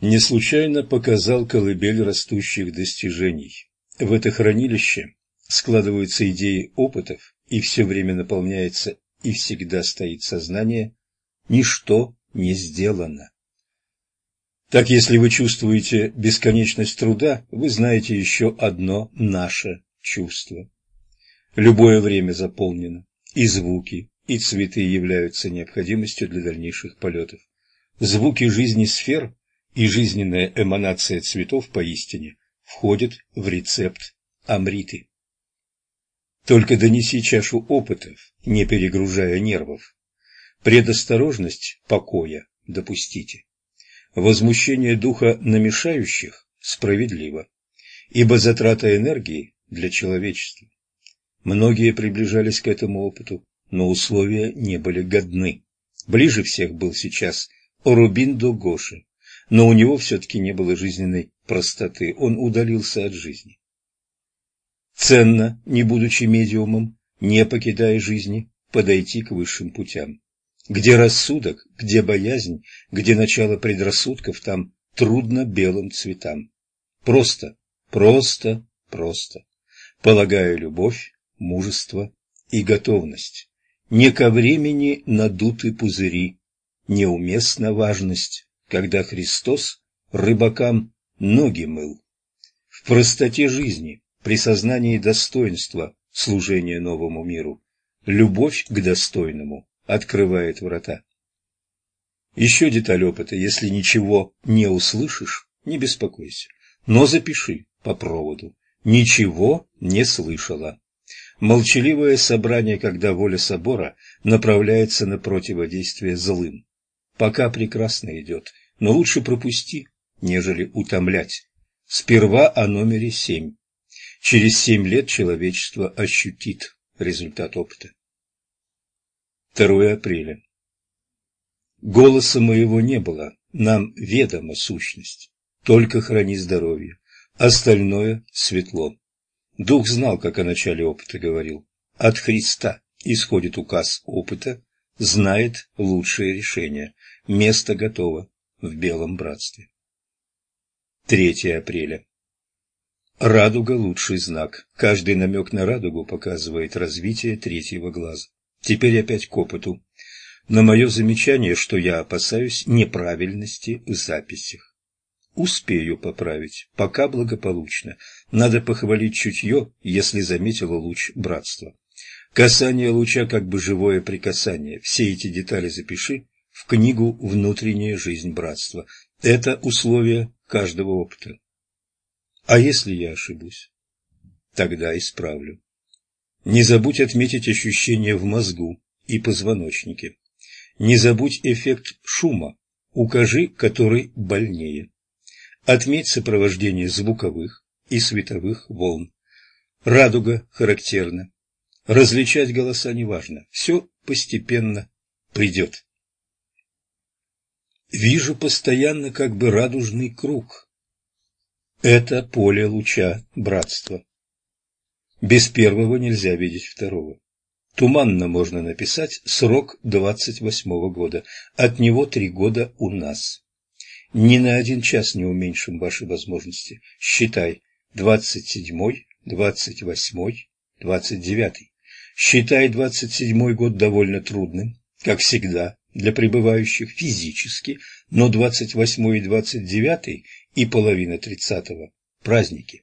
не случайно показал колыбель растущих достижений. В это хранилище складываются идеи опытов, и все время наполняется и всегда стоит сознание «ничто не сделано». Так, если вы чувствуете бесконечность труда, вы знаете еще одно наше чувство. Любое время заполнено, и звуки, и цветы являются необходимостью для дальнейших полетов. Звуки жизни сфер и жизненная эманация цветов поистине входят в рецепт амриты. Только донеси чашу опытов, не перегружая нервов. Предосторожность покоя допустите. Возмущение духа намешающих справедливо, ибо затрата энергии для человечества. Многие приближались к этому опыту, но условия не были годны. Ближе всех был сейчас Орубиндо Гоши, но у него все-таки не было жизненной простоты, он удалился от жизни. Ценно, не будучи медиумом, не покидая жизни, подойти к высшим путям. Где рассудок, где боязнь, где начало предрассудков, там трудно белым цветам. Просто, просто, просто. Полагаю любовь, мужество и готовность. Не ко времени надуты пузыри, неуместна важность, когда Христос рыбакам ноги мыл. В простоте жизни, при сознании достоинства служения новому миру, любовь к достойному открывает врата. Еще деталь опыта. Если ничего не услышишь, не беспокойся, но запиши по проводу. Ничего не слышала. Молчаливое собрание, когда воля собора направляется на противодействие злым. Пока прекрасно идет, но лучше пропусти, нежели утомлять. Сперва о номере семь. Через семь лет человечество ощутит результат опыта. 2 апреля. Голоса моего не было, нам ведома сущность. Только храни здоровье, остальное светло. Дух знал, как о начале опыта говорил. От Христа исходит указ опыта, знает лучшее решение. Место готово в Белом Братстве. 3 апреля. Радуга – лучший знак. Каждый намек на радугу показывает развитие третьего глаза. Теперь опять к опыту. На мое замечание, что я опасаюсь неправильности в записях. Успею поправить, пока благополучно. Надо похвалить чутье, если заметила луч братства. Касание луча как бы живое прикасание. Все эти детали запиши в книгу «Внутренняя жизнь братства». Это условие каждого опыта. А если я ошибусь? Тогда исправлю. Не забудь отметить ощущение в мозгу и позвоночнике. Не забудь эффект шума, укажи, который больнее. Отметь сопровождение звуковых и световых волн. Радуга характерна. Различать голоса неважно, все постепенно придет. Вижу постоянно как бы радужный круг. Это поле луча братства. Без первого нельзя видеть второго. Туманно можно написать срок двадцать восьмого года. От него три года у нас. Ни на один час не уменьшим ваши возможности. Считай двадцать седьмой, двадцать восьмой, двадцать девятый считая двадцать седьмой год довольно трудным, как всегда, для пребывающих физически, но 28 и 29 и половина 30 праздники.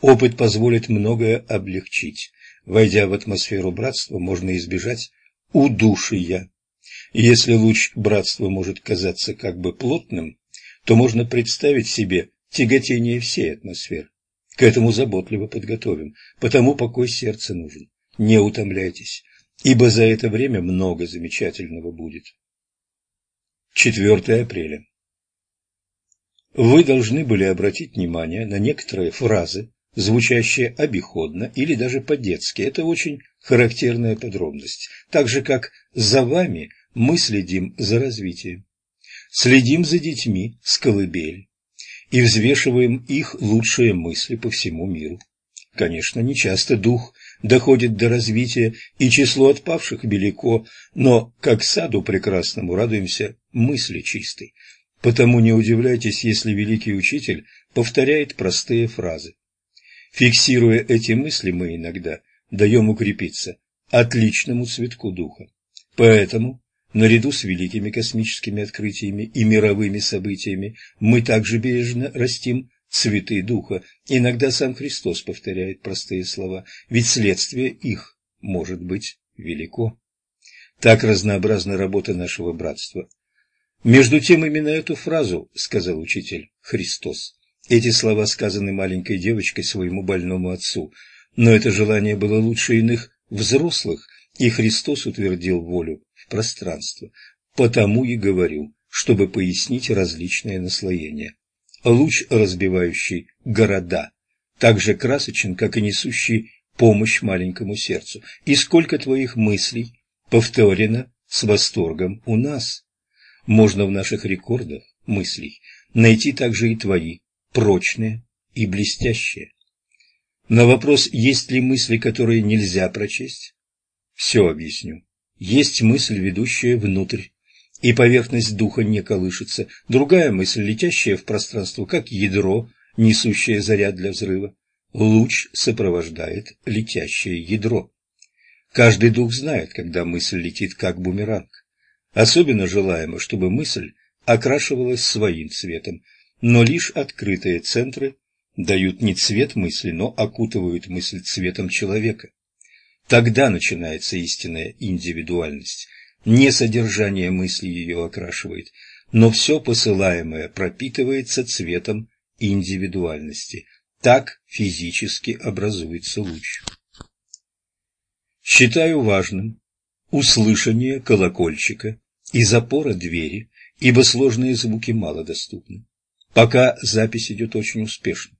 Опыт позволит многое облегчить. Войдя в атмосферу братства, можно избежать удушия. Если луч братства может казаться как бы плотным, то можно представить себе тяготение всей атмосферы. К этому заботливо подготовим, потому покой сердца нужен. Не утомляйтесь, ибо за это время много замечательного будет. 4 апреля. Вы должны были обратить внимание на некоторые фразы, звучащее обиходно или даже по-детски. Это очень характерная подробность. Так же, как за вами мы следим за развитием. Следим за детьми с колыбели и взвешиваем их лучшие мысли по всему миру. Конечно, нечасто дух доходит до развития, и число отпавших велико, но, как саду прекрасному, радуемся мысли чистой. Потому не удивляйтесь, если великий учитель повторяет простые фразы. Фиксируя эти мысли, мы иногда даем укрепиться отличному цветку духа. Поэтому, наряду с великими космическими открытиями и мировыми событиями, мы также бережно растим цветы духа. Иногда сам Христос повторяет простые слова, ведь следствие их может быть велико. Так разнообразна работа нашего братства. Между тем именно эту фразу сказал учитель Христос. Эти слова сказаны маленькой девочкой своему больному отцу, но это желание было лучше иных взрослых, и Христос утвердил волю в пространство. Потому и говорю, чтобы пояснить различные наслоения. Луч, разбивающий города, так же красочен, как и несущий помощь маленькому сердцу. И сколько твоих мыслей повторено с восторгом у нас. Можно в наших рекордах мыслей найти также и твои, прочные и блестящие. На вопрос, есть ли мысли, которые нельзя прочесть, все объясню. Есть мысль, ведущая внутрь, и поверхность духа не колышется. Другая мысль, летящая в пространство, как ядро, несущее заряд для взрыва. Луч сопровождает летящее ядро. Каждый дух знает, когда мысль летит как бумеранг. Особенно желаемо, чтобы мысль окрашивалась своим цветом, но лишь открытые центры дают не цвет мысли, но окутывают мысль цветом человека. Тогда начинается истинная индивидуальность. Не содержание мысли ее окрашивает, но все посылаемое пропитывается цветом индивидуальности. Так физически образуется луч. Считаю важным услышание колокольчика и запора двери, ибо сложные звуки мало доступны. Пока запись идет очень успешно.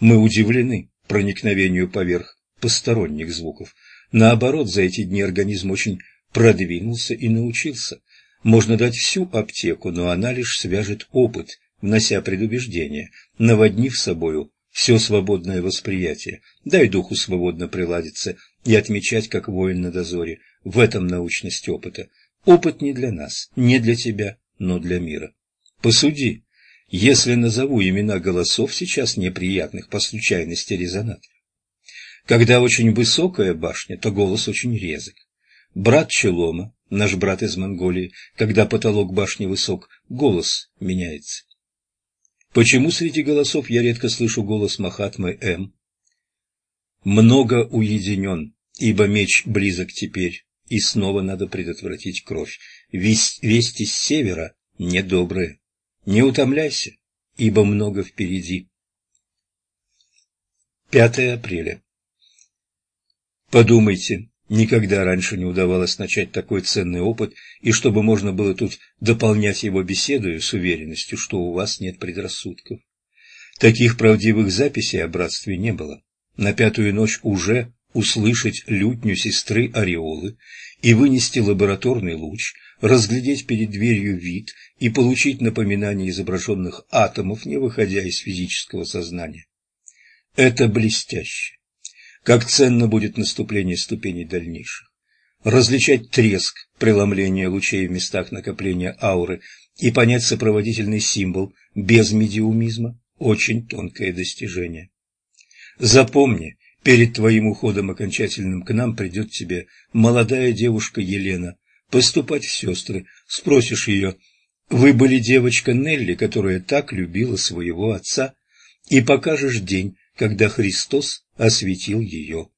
Мы удивлены проникновению поверх посторонних звуков. Наоборот, за эти дни организм очень продвинулся и научился. Можно дать всю аптеку, но она лишь свяжет опыт, внося предубеждение, наводнив собою все свободное восприятие. Дай духу свободно приладиться и отмечать, как воин на дозоре. В этом научность опыта. Опыт не для нас, не для тебя, но для мира. Посуди, если назову имена голосов, сейчас неприятных по случайности резонатора. Когда очень высокая башня, то голос очень резок. Брат Челома, наш брат из Монголии, когда потолок башни высок, голос меняется. Почему среди голосов я редко слышу голос Махатмы М? Много уединен, ибо меч близок теперь, и снова надо предотвратить кровь. Вести с севера недобрые. Не утомляйся, ибо много впереди. 5 апреля. Подумайте, никогда раньше не удавалось начать такой ценный опыт, и чтобы можно было тут дополнять его беседою с уверенностью, что у вас нет предрассудков. Таких правдивых записей о братстве не было. На пятую ночь уже услышать лютню сестры Ореолы и вынести лабораторный луч, разглядеть перед дверью вид и получить напоминание изображенных атомов, не выходя из физического сознания. Это блестяще. Как ценно будет наступление ступеней дальнейших. Различать треск, преломление лучей в местах накопления ауры и понять сопроводительный символ без медиумизма – очень тонкое достижение. Запомни, Перед твоим уходом окончательным к нам придет тебе молодая девушка Елена поступать в сестры. Спросишь ее, вы были девочка Нелли, которая так любила своего отца, и покажешь день, когда Христос осветил ее.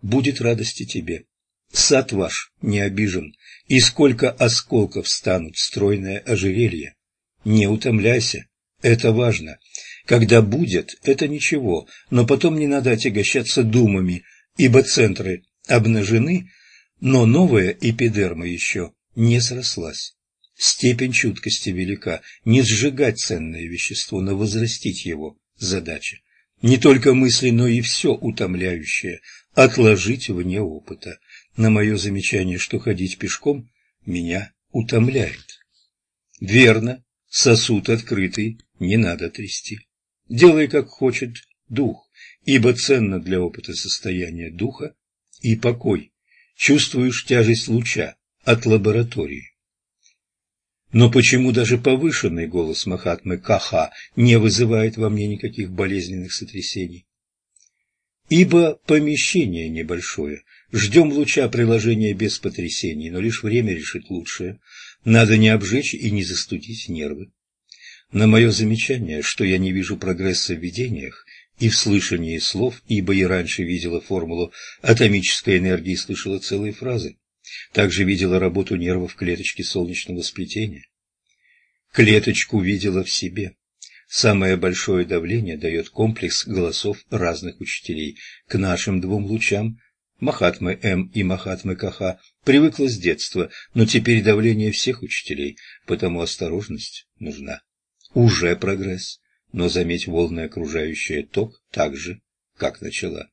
Будет радости тебе. Сад ваш не обижен, и сколько осколков станут стройное ожерелье. Не утомляйся, это важно. Когда будет, это ничего, но потом не надо отягощаться думами, ибо центры обнажены, но новая эпидерма еще не срослась. Степень чуткости велика, не сжигать ценное вещество, но возрастить его задача. Не только мысли, но и все утомляющее отложить вне опыта. На мое замечание, что ходить пешком, меня утомляет. Верно, сосуд открытый, не надо трясти. Делай, как хочет дух, ибо ценно для опыта состояние духа и покой. Чувствуешь тяжесть луча от лаборатории. Но почему даже повышенный голос Махатмы Каха не вызывает во мне никаких болезненных сотрясений? Ибо помещение небольшое, ждем луча приложения без потрясений, но лишь время решит лучшее. Надо не обжечь и не застудить нервы. На мое замечание, что я не вижу прогресса в видениях и в слышании слов, ибо я раньше видела формулу атомической энергии и слышала целые фразы, также видела работу нервов клеточки солнечного сплетения. Клеточку видела в себе. Самое большое давление дает комплекс голосов разных учителей. К нашим двум лучам Махатмы М и Махатмы КХ привыкла с детства, но теперь давление всех учителей, потому осторожность нужна. Уже прогресс, но заметь волны окружающее ток так же, как начала.